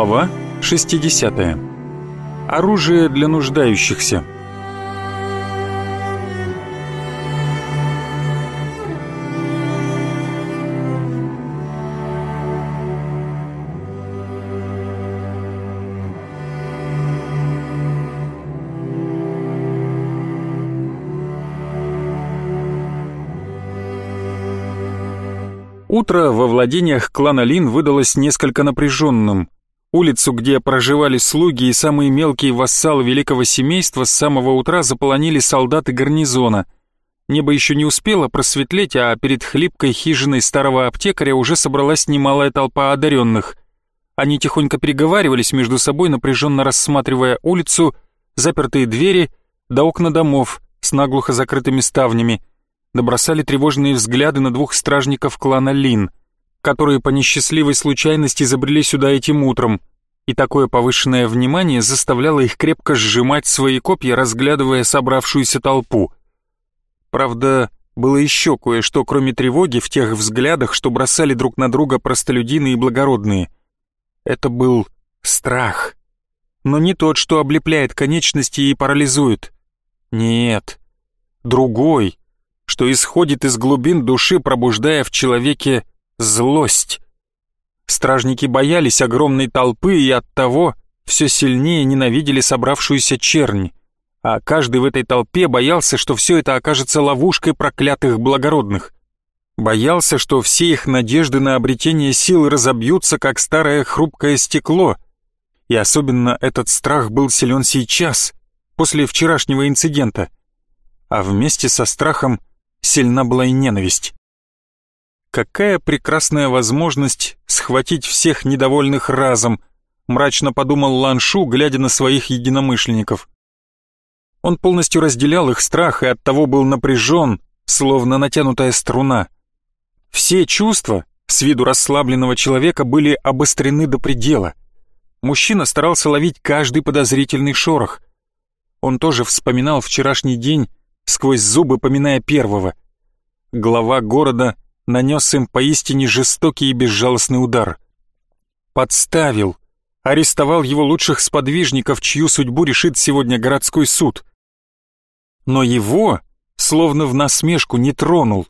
Глава 60. Оружие для нуждающихся. Утро во владениях клана Лин выдалось несколько напряженным. Улицу, где проживали слуги и самые мелкие вассалы великого семейства, с самого утра заполонили солдаты гарнизона. Небо еще не успело просветлеть, а перед хлипкой хижиной старого аптекаря уже собралась немалая толпа одаренных. Они тихонько переговаривались между собой, напряженно рассматривая улицу, запертые двери да окна домов с наглухо закрытыми ставнями, набросали тревожные взгляды на двух стражников клана Лин — которые по несчастливой случайности забрели сюда этим утром, и такое повышенное внимание заставляло их крепко сжимать свои копья, разглядывая собравшуюся толпу. Правда, было еще кое-что, кроме тревоги, в тех взглядах, что бросали друг на друга простолюдины и благородные. Это был страх. Но не тот, что облепляет конечности и парализует. Нет, другой, что исходит из глубин души, пробуждая в человеке злость. Стражники боялись огромной толпы и оттого все сильнее ненавидели собравшуюся чернь, а каждый в этой толпе боялся, что все это окажется ловушкой проклятых благородных. Боялся, что все их надежды на обретение сил разобьются, как старое хрупкое стекло. И особенно этот страх был силен сейчас, после вчерашнего инцидента. А вместе со страхом сильна была и ненависть. Какая прекрасная возможность схватить всех недовольных разом, мрачно подумал Ланшу, глядя на своих единомышленников. Он полностью разделял их страх и оттого был напряжен, словно натянутая струна. Все чувства, с виду расслабленного человека, были обострены до предела. Мужчина старался ловить каждый подозрительный шорох. Он тоже вспоминал вчерашний день, сквозь зубы поминая первого. Глава города нанес им поистине жестокий и безжалостный удар. Подставил, арестовал его лучших сподвижников, чью судьбу решит сегодня городской суд. Но его, словно в насмешку, не тронул,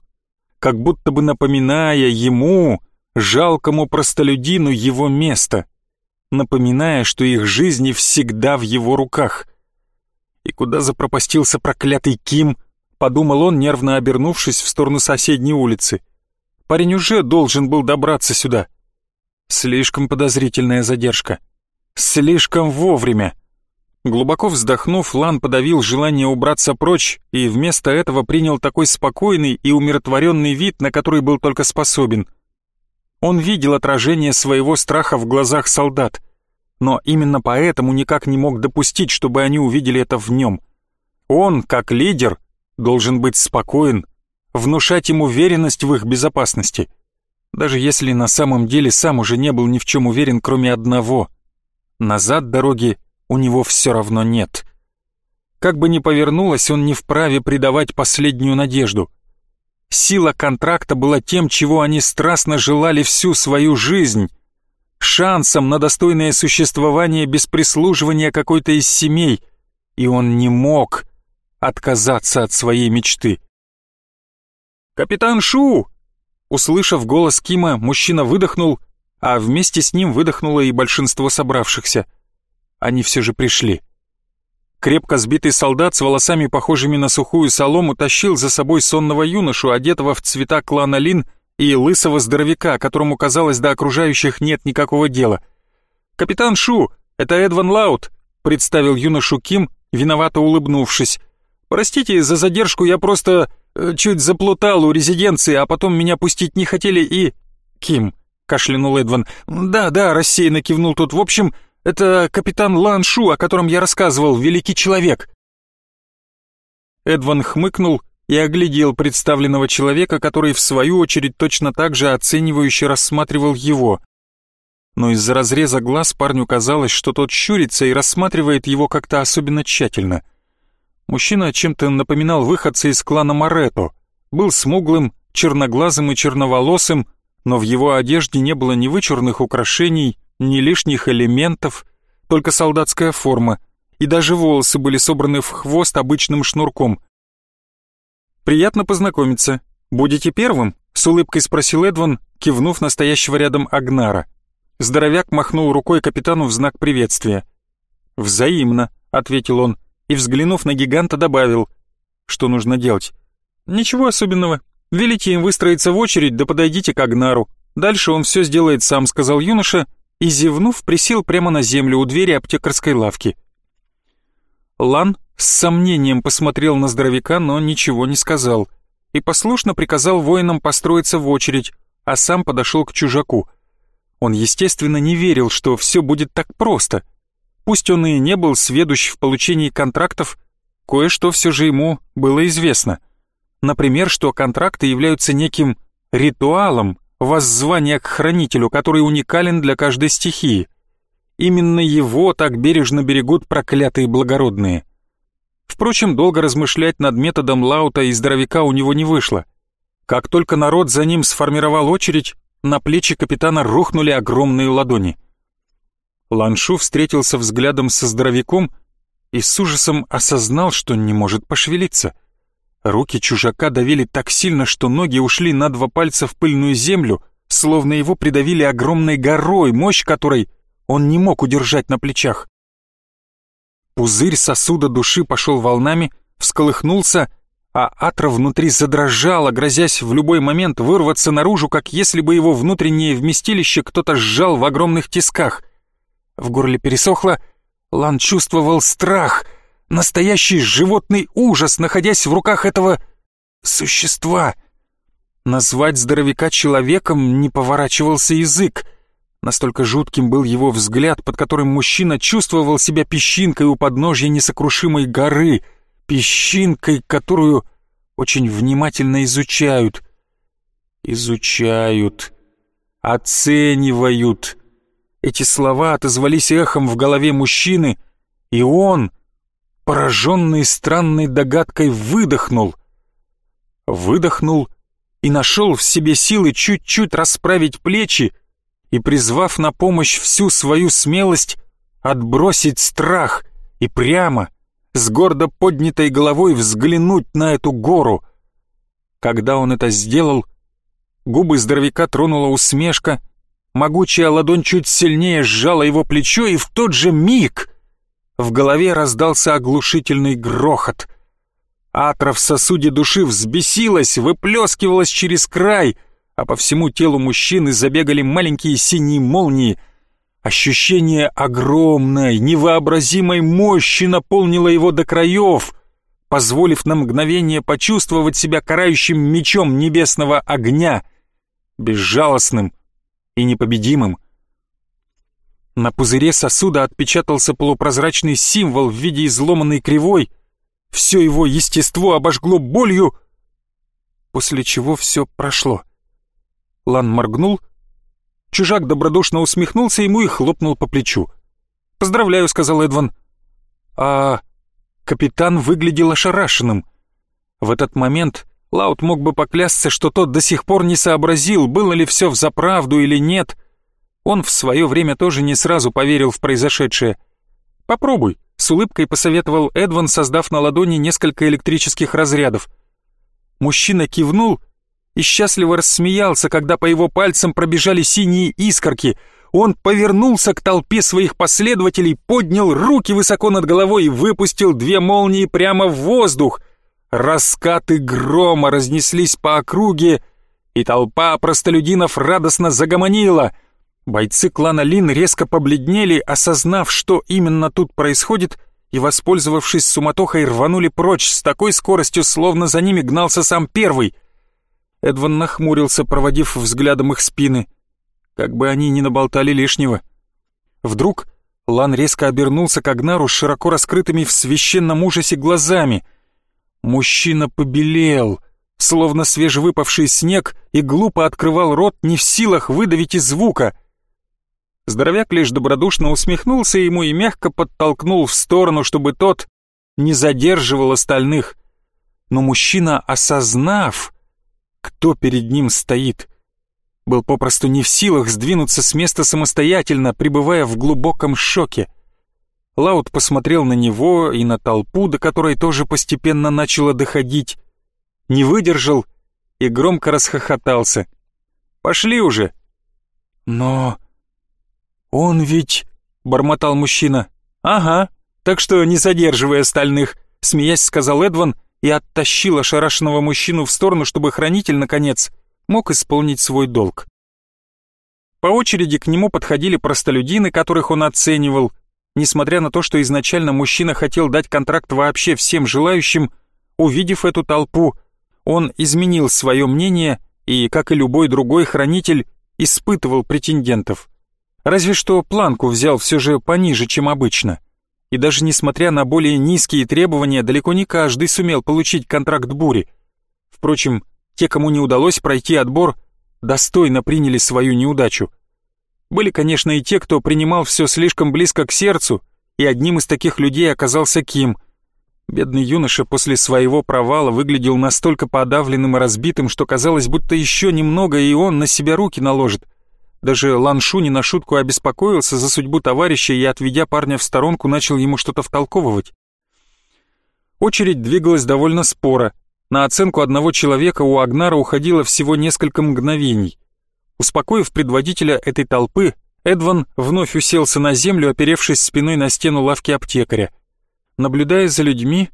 как будто бы напоминая ему, жалкому простолюдину, его место, напоминая, что их жизни всегда в его руках. И куда запропастился проклятый Ким, подумал он, нервно обернувшись в сторону соседней улицы. Парень уже должен был добраться сюда. Слишком подозрительная задержка. Слишком вовремя. Глубоко вздохнув, Лан подавил желание убраться прочь и вместо этого принял такой спокойный и умиротворенный вид, на который был только способен. Он видел отражение своего страха в глазах солдат, но именно поэтому никак не мог допустить, чтобы они увидели это в нем. Он, как лидер, должен быть спокоен внушать им уверенность в их безопасности, даже если на самом деле сам уже не был ни в чем уверен, кроме одного. Назад дороги у него все равно нет. Как бы ни повернулась, он не вправе предавать последнюю надежду. Сила контракта была тем, чего они страстно желали всю свою жизнь, шансом на достойное существование без прислуживания какой-то из семей, и он не мог отказаться от своей мечты. «Капитан Шу!» Услышав голос Кима, мужчина выдохнул, а вместе с ним выдохнуло и большинство собравшихся. Они все же пришли. Крепко сбитый солдат с волосами, похожими на сухую солому, тащил за собой сонного юношу, одетого в цвета клана Лин, и лысого здоровяка, которому, казалось, до окружающих нет никакого дела. «Капитан Шу, это Эдван Лаут», — представил юношу Ким, виновато улыбнувшись. «Простите за задержку, я просто...» Э, чуть заплутал у резиденции, а потом меня пустить не хотели и...» «Ким», — кашлянул Эдван. «Да, да», — рассеянно кивнул тут. «В общем, это капитан Лан Шу, о котором я рассказывал, великий человек». Эдван хмыкнул и оглядел представленного человека, который в свою очередь точно так же оценивающе рассматривал его. Но из-за разреза глаз парню казалось, что тот щурится и рассматривает его как-то особенно тщательно — Мужчина чем-то напоминал выходца из клана Морето. Был смуглым, черноглазым и черноволосым, но в его одежде не было ни вычурных украшений, ни лишних элементов, только солдатская форма, и даже волосы были собраны в хвост обычным шнурком. «Приятно познакомиться. Будете первым?» — с улыбкой спросил Эдван, кивнув настоящего рядом Агнара. Здоровяк махнул рукой капитану в знак приветствия. «Взаимно», — ответил он, и, взглянув на гиганта, добавил, что нужно делать. «Ничего особенного. Велите им выстроиться в очередь, да подойдите к Агнару. Дальше он все сделает сам», — сказал юноша, и, зевнув, присел прямо на землю у двери аптекарской лавки. Лан с сомнением посмотрел на здоровяка, но ничего не сказал, и послушно приказал воинам построиться в очередь, а сам подошел к чужаку. Он, естественно, не верил, что все будет так просто. Пусть он и не был сведущ в получении контрактов, кое-что все же ему было известно. Например, что контракты являются неким ритуалом, воззвание к хранителю, который уникален для каждой стихии. Именно его так бережно берегут проклятые благородные. Впрочем, долго размышлять над методом Лаута и здоровяка у него не вышло. Как только народ за ним сформировал очередь, на плечи капитана рухнули огромные ладони. Ланшу встретился взглядом со здоровяком и с ужасом осознал, что не может пошевелиться — Руки чужака давили так сильно, что ноги ушли на два пальца в пыльную землю, словно его придавили огромной горой, мощь которой он не мог удержать на плечах. Пузырь сосуда души пошел волнами, всколыхнулся, а атра внутри задрожала, грозясь в любой момент вырваться наружу, как если бы его внутреннее вместилище кто-то сжал в огромных тисках. В горле пересохло, Лан чувствовал страх — Настоящий животный ужас, находясь в руках этого существа. Назвать здоровяка человеком не поворачивался язык. Настолько жутким был его взгляд, под которым мужчина чувствовал себя песчинкой у подножья несокрушимой горы, песчинкой, которую очень внимательно изучают. Изучают, оценивают. Эти слова отозвались эхом в голове мужчины, и он, пораженный странной догадкой, выдохнул. Выдохнул и нашел в себе силы чуть-чуть расправить плечи и, призвав на помощь всю свою смелость, отбросить страх и прямо, с гордо поднятой головой взглянуть на эту гору. Когда он это сделал, губы здоровяка тронула усмешка, могучая ладонь чуть сильнее сжала его плечо, и в тот же миг в голове раздался оглушительный грохот. Атра в сосуде души взбесилась, выплескивалась через край, а по всему телу мужчины забегали маленькие синие молнии. Ощущение огромной, невообразимой мощи наполнило его до краев, позволив на мгновение почувствовать себя карающим мечом небесного огня, безжалостным и непобедимым. На пузыре сосуда отпечатался полупрозрачный символ в виде изломанной кривой. Все его естество обожгло болью, после чего все прошло. Лан моргнул. Чужак добродушно усмехнулся ему и хлопнул по плечу. «Поздравляю», — сказал Эдван. А капитан выглядел ошарашенным. В этот момент Лаут мог бы поклясться, что тот до сих пор не сообразил, было ли все взаправду или нет — он в свое время тоже не сразу поверил в произошедшее. «Попробуй», — с улыбкой посоветовал Эдван, создав на ладони несколько электрических разрядов. Мужчина кивнул и счастливо рассмеялся, когда по его пальцам пробежали синие искорки. Он повернулся к толпе своих последователей, поднял руки высоко над головой и выпустил две молнии прямо в воздух. Раскаты грома разнеслись по округе, и толпа простолюдинов радостно загомонила — Бойцы клана Лин резко побледнели, осознав, что именно тут происходит, и, воспользовавшись суматохой, рванули прочь с такой скоростью, словно за ними гнался сам первый. Эдван нахмурился, проводив взглядом их спины. Как бы они ни наболтали лишнего. Вдруг Лан резко обернулся к Агнару с широко раскрытыми в священном ужасе глазами. Мужчина побелел, словно свежевыпавший снег, и глупо открывал рот, не в силах выдавить и звука — Здоровяк лишь добродушно усмехнулся ему и мягко подтолкнул в сторону, чтобы тот не задерживал остальных. Но мужчина, осознав, кто перед ним стоит, был попросту не в силах сдвинуться с места самостоятельно, пребывая в глубоком шоке. Лаут посмотрел на него и на толпу, до которой тоже постепенно начало доходить, не выдержал и громко расхохотался. «Пошли уже!» «Но он ведь...» — бормотал мужчина. «Ага, так что не задерживай остальных», — смеясь сказал Эдван и оттащил ошарашенного мужчину в сторону, чтобы хранитель, наконец, мог исполнить свой долг. По очереди к нему подходили простолюдины, которых он оценивал. Несмотря на то, что изначально мужчина хотел дать контракт вообще всем желающим, увидев эту толпу, он изменил свое мнение и, как и любой другой хранитель, испытывал претендентов. Разве что планку взял все же пониже, чем обычно. И даже несмотря на более низкие требования, далеко не каждый сумел получить контракт бури. Впрочем, те, кому не удалось пройти отбор, достойно приняли свою неудачу. Были, конечно, и те, кто принимал все слишком близко к сердцу, и одним из таких людей оказался Ким. Бедный юноша после своего провала выглядел настолько подавленным и разбитым, что казалось, будто еще немного, и он на себя руки наложит. Даже Ланшу не на шутку обеспокоился за судьбу товарища и, отведя парня в сторонку, начал ему что-то втолковывать. Очередь двигалась довольно споро. На оценку одного человека у Агнара уходило всего несколько мгновений. Успокоив предводителя этой толпы, Эдван вновь уселся на землю, оперевшись спиной на стену лавки аптекаря. Наблюдая за людьми,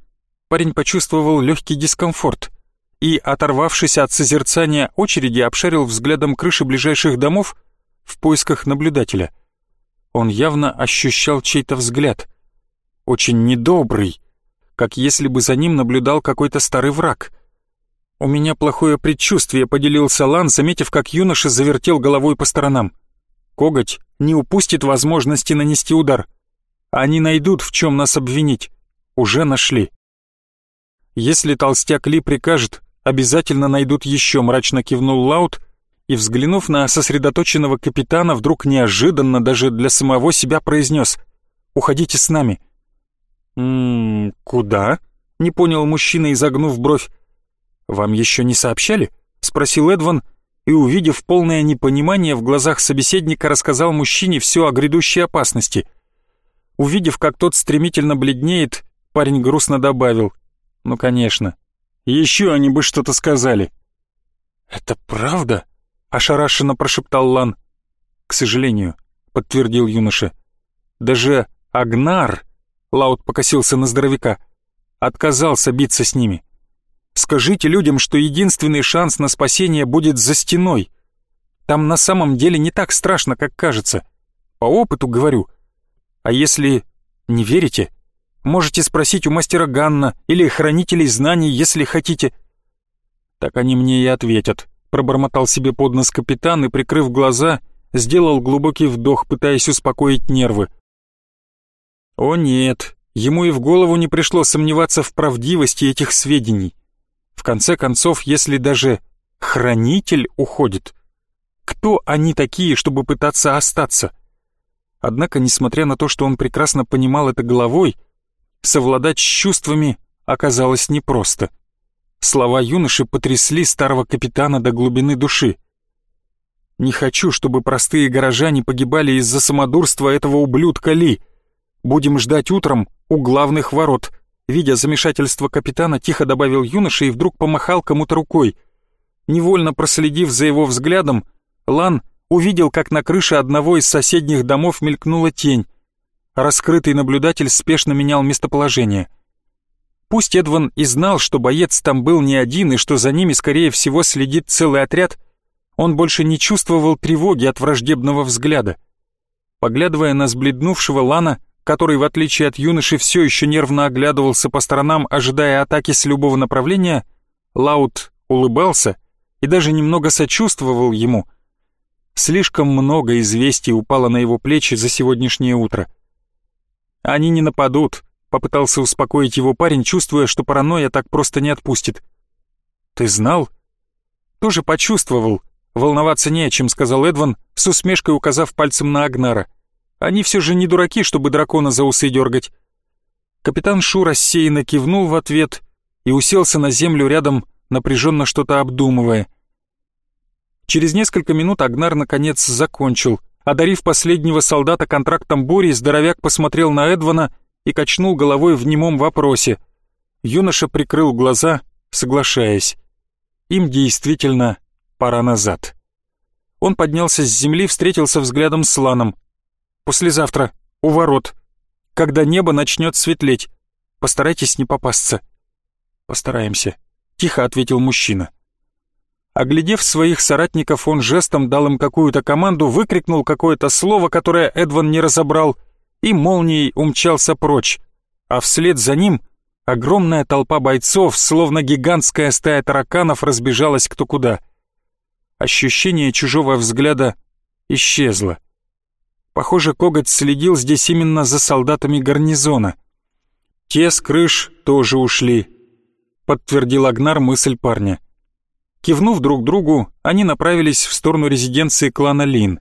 парень почувствовал легкий дискомфорт и, оторвавшись от созерцания очереди, обшарил взглядом крыши ближайших домов в поисках наблюдателя. Он явно ощущал чей-то взгляд. Очень недобрый, как если бы за ним наблюдал какой-то старый враг. «У меня плохое предчувствие», — поделился Лан, заметив, как юноша завертел головой по сторонам. «Коготь не упустит возможности нанести удар. Они найдут, в чем нас обвинить. Уже нашли». «Если толстяк Ли прикажет, обязательно найдут еще», — мрачно кивнул Лаут и, взглянув на сосредоточенного капитана, вдруг неожиданно даже для самого себя произнес «Уходите с нами». «Ммм, куда?» — не понял мужчина, изогнув бровь. «Вам еще не сообщали?» — спросил Эдван, и, увидев полное непонимание в глазах собеседника, рассказал мужчине все о грядущей опасности. Увидев, как тот стремительно бледнеет, парень грустно добавил. «Ну, конечно. Еще они бы что-то сказали». «Это правда?» — ошарашенно прошептал Лан. «К сожалению», — подтвердил юноша. «Даже Агнар Лаут покосился на здоровяка. Отказался биться с ними. Скажите людям, что единственный шанс на спасение будет за стеной. Там на самом деле не так страшно, как кажется. По опыту говорю. А если не верите, можете спросить у мастера Ганна или хранителей знаний, если хотите. Так они мне и ответят. Пробормотал себе под нос капитан и, прикрыв глаза, сделал глубокий вдох, пытаясь успокоить нервы. О нет, ему и в голову не пришло сомневаться в правдивости этих сведений. В конце концов, если даже хранитель уходит, кто они такие, чтобы пытаться остаться? Однако, несмотря на то, что он прекрасно понимал это головой, совладать с чувствами оказалось непросто. Слова юноши потрясли старого капитана до глубины души. «Не хочу, чтобы простые горожане погибали из-за самодурства этого ублюдка Ли», Будем ждать утром у главных ворот». Видя замешательство капитана, тихо добавил юноша и вдруг помахал кому-то рукой. Невольно проследив за его взглядом, Лан увидел, как на крыше одного из соседних домов мелькнула тень. Раскрытый наблюдатель спешно менял местоположение. Пусть Эдван и знал, что боец там был не один и что за ними, скорее всего, следит целый отряд, он больше не чувствовал тревоги от враждебного взгляда. Поглядывая на сбледнувшего Лана, который, в отличие от юноши, все еще нервно оглядывался по сторонам, ожидая атаки с любого направления, Лаут улыбался и даже немного сочувствовал ему. Слишком много известий упало на его плечи за сегодняшнее утро. «Они не нападут», — попытался успокоить его парень, чувствуя, что паранойя так просто не отпустит. «Ты знал?» «Тоже почувствовал. Волноваться не о чем», — сказал Эдван, с усмешкой указав пальцем на Агнара. Они все же не дураки, чтобы дракона за усы дергать. Капитан Шу рассеянно кивнул в ответ и уселся на землю рядом, напряженно что-то обдумывая. Через несколько минут Агнар наконец закончил. Одарив последнего солдата контрактом бури, здоровяк посмотрел на Эдвана и качнул головой в немом вопросе. Юноша прикрыл глаза, соглашаясь. Им действительно пора назад. Он поднялся с земли, встретился взглядом с Ланом. «Послезавтра, у ворот. Когда небо начнет светлеть. Постарайтесь не попасться». «Постараемся», — тихо ответил мужчина. Оглядев своих соратников, он жестом дал им какую-то команду, выкрикнул какое-то слово, которое Эдван не разобрал, и молнией умчался прочь. А вслед за ним огромная толпа бойцов, словно гигантская стая тараканов, разбежалась кто куда. Ощущение чужого взгляда исчезло. Похоже, Коготь следил здесь именно за солдатами гарнизона. Те с крыш тоже ушли, подтвердил Агнар мысль парня. Кивнув друг другу, они направились в сторону резиденции клана Лин.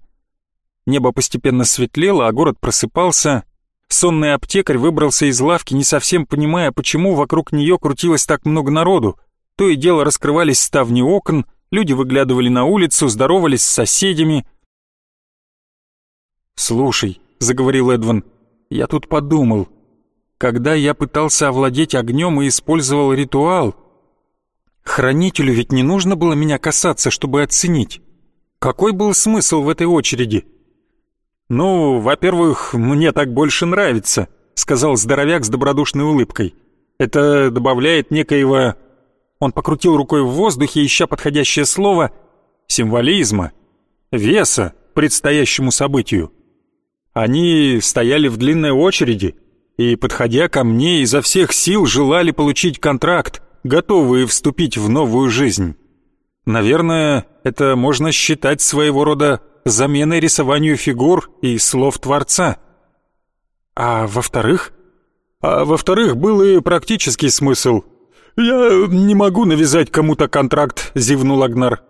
Небо постепенно светлело, а город просыпался. Сонный аптекарь выбрался из лавки, не совсем понимая, почему вокруг нее крутилось так много народу. То и дело раскрывались ставни окон, люди выглядывали на улицу, здоровались с соседями. «Слушай», — заговорил Эдван, — «я тут подумал. Когда я пытался овладеть огнем и использовал ритуал, Хранителю ведь не нужно было меня касаться, чтобы оценить. Какой был смысл в этой очереди? «Ну, во-первых, мне так больше нравится», — сказал здоровяк с добродушной улыбкой. «Это добавляет некоего...» Он покрутил рукой в воздухе, ища подходящее слово «символизма», «веса» предстоящему событию. Они стояли в длинной очереди и, подходя ко мне, изо всех сил желали получить контракт, готовые вступить в новую жизнь. Наверное, это можно считать своего рода заменой рисованию фигур и слов Творца. А во-вторых? А во-вторых, был и практический смысл. «Я не могу навязать кому-то контракт», — зевнул Агнар.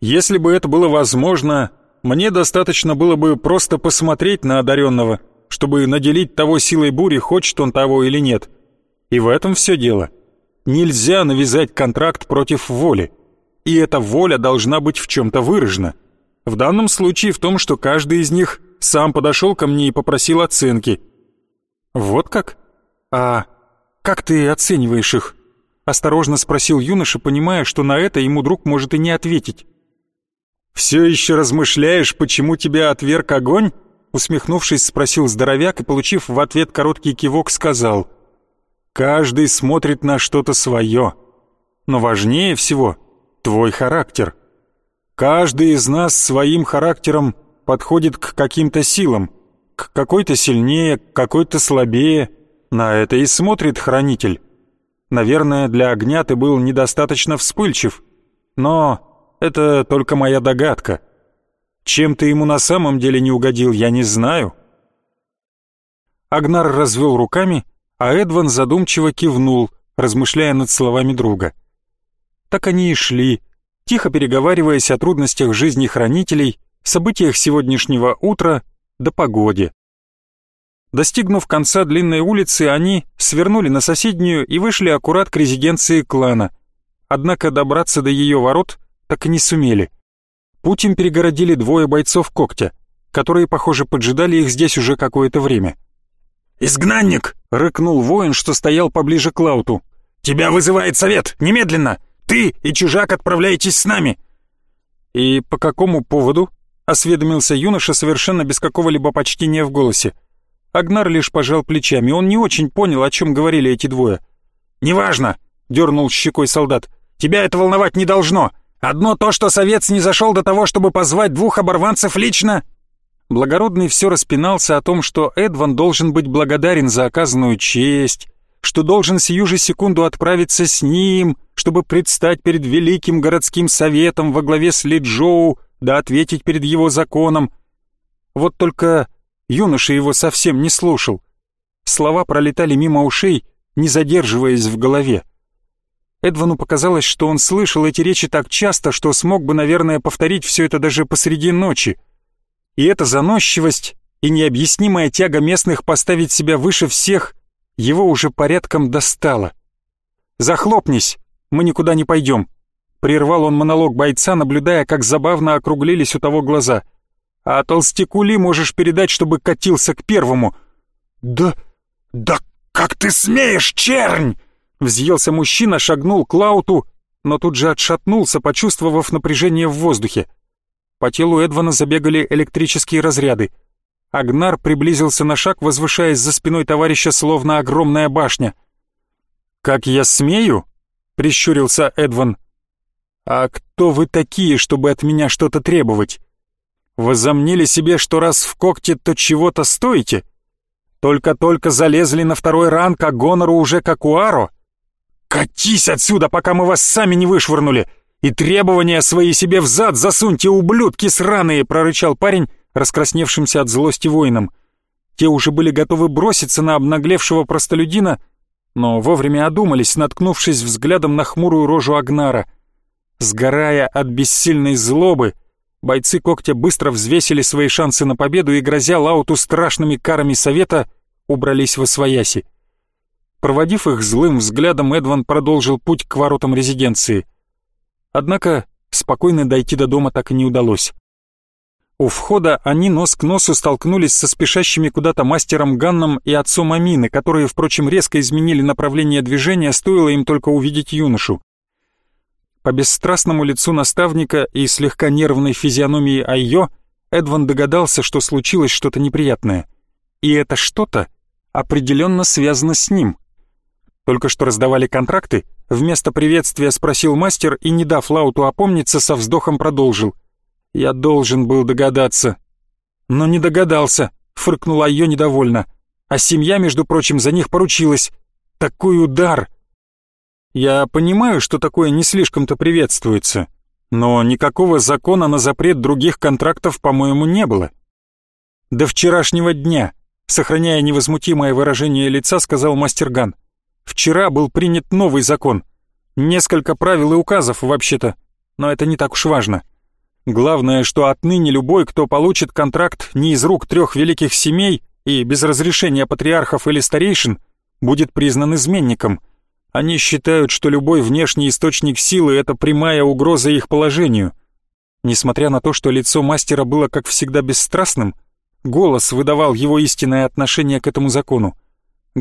«Если бы это было возможно, мне достаточно было бы просто посмотреть на одаренного, чтобы наделить того силой бури, хочет он того или нет. И в этом все дело. Нельзя навязать контракт против воли. И эта воля должна быть в чем-то выражена. В данном случае в том, что каждый из них сам подошел ко мне и попросил оценки. Вот как? А как ты оцениваешь их? Осторожно спросил юноша, понимая, что на это ему друг может и не ответить. «Все еще размышляешь, почему тебя отверг огонь?» Усмехнувшись, спросил здоровяк и, получив в ответ короткий кивок, сказал – Каждый смотрит на что-то свое. Но важнее всего твой характер. Каждый из нас своим характером подходит к каким-то силам. К какой-то сильнее, к какой-то слабее. На это и смотрит хранитель. Наверное, для огня ты был недостаточно вспыльчив. Но это только моя догадка. Чем ты ему на самом деле не угодил, я не знаю. Агнар развел руками а Эдван задумчиво кивнул, размышляя над словами друга. Так они и шли, тихо переговариваясь о трудностях жизни хранителей, событиях сегодняшнего утра до погоде. Достигнув конца длинной улицы, они свернули на соседнюю и вышли аккурат к резиденции клана. Однако добраться до ее ворот так и не сумели. Путь им перегородили двое бойцов когтя, которые, похоже, поджидали их здесь уже какое-то время. «Изгнанник!» — рыкнул воин, что стоял поближе к Лауту. «Тебя вызывает совет! Немедленно! Ты и чужак отправляетесь с нами!» «И по какому поводу?» — осведомился юноша совершенно без какого-либо почтения в голосе. Агнар лишь пожал плечами, он не очень понял, о чем говорили эти двое. «Неважно!» — дернул щекой солдат. «Тебя это волновать не должно! Одно то, что совет не зашел до того, чтобы позвать двух оборванцев лично, Благородный все распинался о том, что Эдван должен быть благодарен за оказанную честь, что должен сию же секунду отправиться с ним, чтобы предстать перед великим городским советом во главе с Лиджоу, да ответить перед его законом. Вот только юноша его совсем не слушал. Слова пролетали мимо ушей, не задерживаясь в голове. Эдвану показалось, что он слышал эти речи так часто, что смог бы, наверное, повторить все это даже посреди ночи. И эта заносчивость и необъяснимая тяга местных поставить себя выше всех его уже порядком достала. «Захлопнись, мы никуда не пойдем. Прервал он монолог бойца, наблюдая, как забавно округлились у того глаза. «А толстяку ли можешь передать, чтобы катился к первому?» «Да... да как ты смеешь, чернь!» Взъелся мужчина, шагнул к Лауту, но тут же отшатнулся, почувствовав напряжение в воздухе. По телу Эдвана забегали электрические разряды. Агнар приблизился на шаг, возвышаясь за спиной товарища, словно огромная башня. «Как я смею?» — прищурился Эдван. «А кто вы такие, чтобы от меня что-то требовать? Возомнили себе, что раз в когте, то чего-то стоите? Только-только залезли на второй ранг, а гонору уже как у Аро? Катись отсюда, пока мы вас сами не вышвырнули! И требования свои себе взад засуньте, ублюдки сраные!» — прорычал парень, раскрасневшимся от злости воинам. Те уже были готовы броситься на обнаглевшего простолюдина, но вовремя одумались, наткнувшись взглядом на хмурую рожу Агнара — Сгорая от бессильной злобы, бойцы когтя быстро взвесили свои шансы на победу и, грозя Лауту страшными карами совета, убрались во свояси. Проводив их злым взглядом, Эдван продолжил путь к воротам резиденции. Однако спокойно дойти до дома так и не удалось. У входа они нос к носу столкнулись со спешащими куда-то мастером Ганном и отцом Амины, которые, впрочем, резко изменили направление движения, стоило им только увидеть юношу. По бесстрастному лицу наставника и слегка нервной физиономии Айо Эдван догадался, что случилось что-то неприятное. И это что-то определенно связано с ним. Только что раздавали контракты, вместо приветствия спросил мастер и, не дав Лауту опомниться, со вздохом продолжил. «Я должен был догадаться». «Но не догадался», — фыркнула Айо недовольно. «А семья, между прочим, за них поручилась. Такой удар!» Я понимаю, что такое не слишком-то приветствуется, но никакого закона на запрет других контрактов, по-моему, не было. До вчерашнего дня, сохраняя невозмутимое выражение лица, сказал мастер Ган. Вчера был принят новый закон. Несколько правил и указов, вообще-то, но это не так уж важно. Главное, что отныне любой, кто получит контракт не из рук трех великих семей и без разрешения патриархов или старейшин, будет признан изменником — они считают, что любой внешний источник силы — это прямая угроза их положению. Несмотря на то, что лицо мастера было, как всегда, бесстрастным, голос выдавал его истинное отношение к этому закону.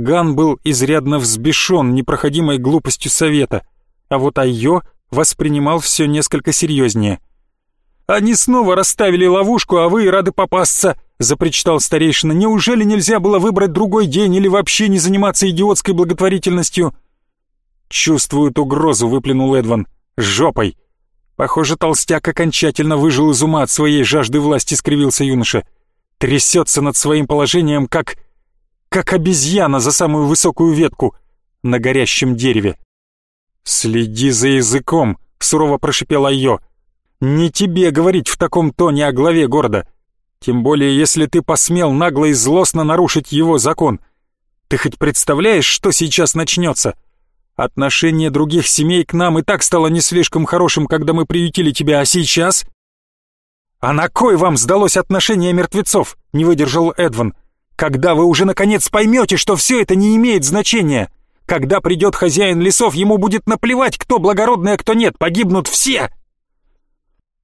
Ган был изрядно взбешен непроходимой глупостью совета, а вот Айо воспринимал все несколько серьезнее. «Они снова расставили ловушку, а вы рады попасться!» — запричитал старейшина. «Неужели нельзя было выбрать другой день или вообще не заниматься идиотской благотворительностью?» «Чувствует угрозу», — выплюнул Эдван. «Жопой!» Похоже, толстяк окончательно выжил из ума от своей жажды власти, скривился юноша. Трясется над своим положением, как... как обезьяна за самую высокую ветку на горящем дереве. «Следи за языком», — сурово прошипел Айо. «Не тебе говорить в таком тоне о главе города. Тем более, если ты посмел нагло и злостно нарушить его закон. Ты хоть представляешь, что сейчас начнется?» Отношение других семей к нам и так стало не слишком хорошим, когда мы приютили тебя, а сейчас...» «А на кой вам сдалось отношение мертвецов?» — не выдержал Эдван. «Когда вы уже наконец поймете, что все это не имеет значения? Когда придет хозяин лесов, ему будет наплевать, кто благородный, а кто нет, погибнут все!»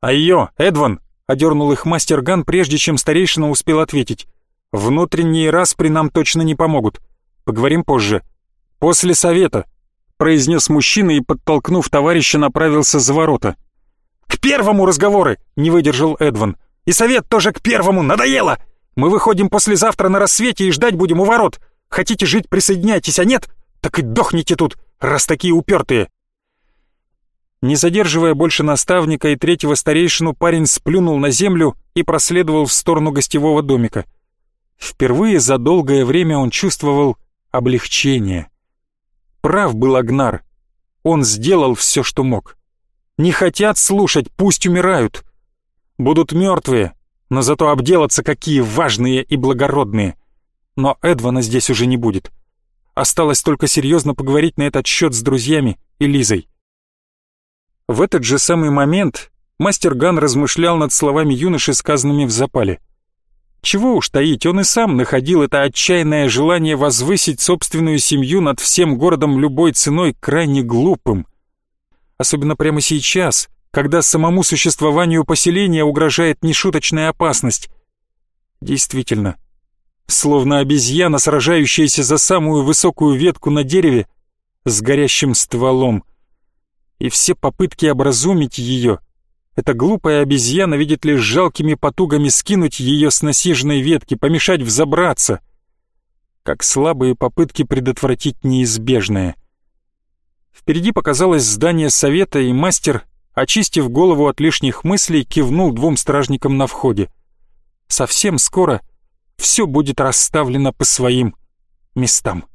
«А ее, Эдван!» — одернул их мастер Ган, прежде чем старейшина успел ответить. «Внутренние распри нам точно не помогут. Поговорим позже. После совета произнес мужчина и, подтолкнув товарища, направился за ворота. «К первому разговоры!» — не выдержал Эдван. «И совет тоже к первому! Надоело! Мы выходим послезавтра на рассвете и ждать будем у ворот. Хотите жить, присоединяйтесь, а нет? Так и дохните тут, раз такие упертые!» Не задерживая больше наставника и третьего старейшину, парень сплюнул на землю и проследовал в сторону гостевого домика. Впервые за долгое время он чувствовал облегчение. Прав был Агнар. Он сделал все, что мог. Не хотят слушать, пусть умирают. Будут мертвые, но зато обделаться какие важные и благородные. Но Эдвана здесь уже не будет. Осталось только серьезно поговорить на этот счет с друзьями и Лизой. В этот же самый момент мастер Ган размышлял над словами юноши, сказанными в запале — чего уж таить, он и сам находил это отчаянное желание возвысить собственную семью над всем городом любой ценой крайне глупым. особенно прямо сейчас, когда самому существованию поселения угрожает нешуточная опасность. Действительно, словно обезьяна, сражающаяся за самую высокую ветку на дереве с горящим стволом. И все попытки образумить ее эта глупая обезьяна видит лишь жалкими потугами скинуть ее с насиженной ветки, помешать взобраться. Как слабые попытки предотвратить неизбежное. Впереди показалось здание совета, и мастер, очистив голову от лишних мыслей, кивнул двум стражникам на входе. Совсем скоро все будет расставлено по своим местам.